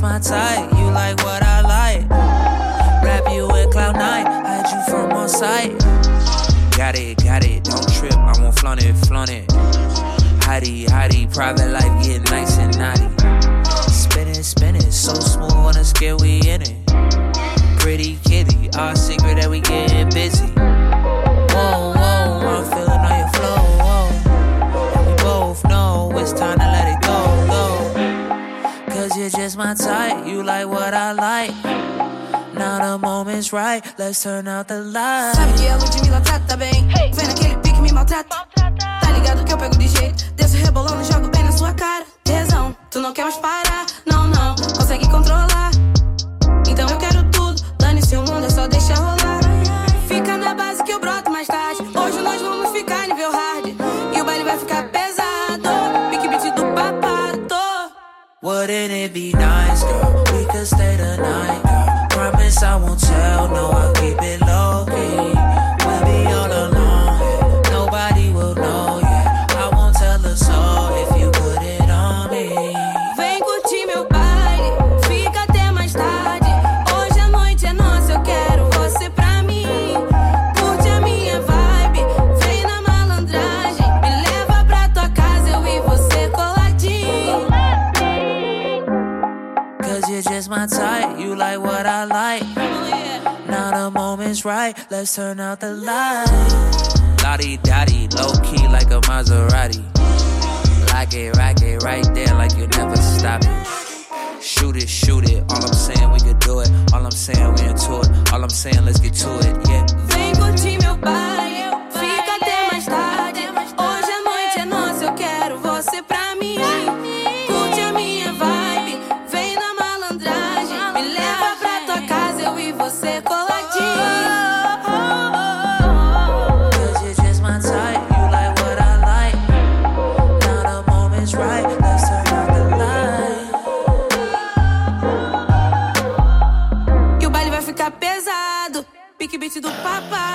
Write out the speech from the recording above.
my type. You like what I like. Wrap you in cloud nine, hide you from on sight. Got it, got it, don't trip. I won't flaunt it, flaunt it. Hottie, hottie, private life getting nice and naughty. Spinning, spinning, so smooth on the scale, we in it. Pretty kitty, our secret that we getting busy. Type, you like what I like. Now the moment's right, let's turn out the lights. Sabe que a Ludmilla trata bem. Vem naquele pique, me maltrata. Tá ligado que eu pego de jeito. Desço rebolando, jogo bem na sua cara. Tesão, tu não quer mais parar. Não, não, consegue controlar. Então eu quero tudo. Dane-se o mundo, é só deixar rolar. Fica na base que eu broto mais tarde. Hoje nós vamos ficar nível hard. E o baile vai ficar pesado. Pique beat do papado. Wouldn't it be nice, I tell, no, I'll keep it low key. We'll be all alone, nobody will know, yeah. I won't tell a soul if you put it on me. Vem curtir meu baile, fica até mais tarde. Hoje a noite é nossa, eu quero você pra mim. Curte a minha vibe, vem na malandragem. Me leva pra tua casa, eu e você coladinho. Cause you're just my type, you like what I like. Moment's right, let's turn out the lights. Lottie dottie, low key like a Maserati. Like it, rock it right there, like you never E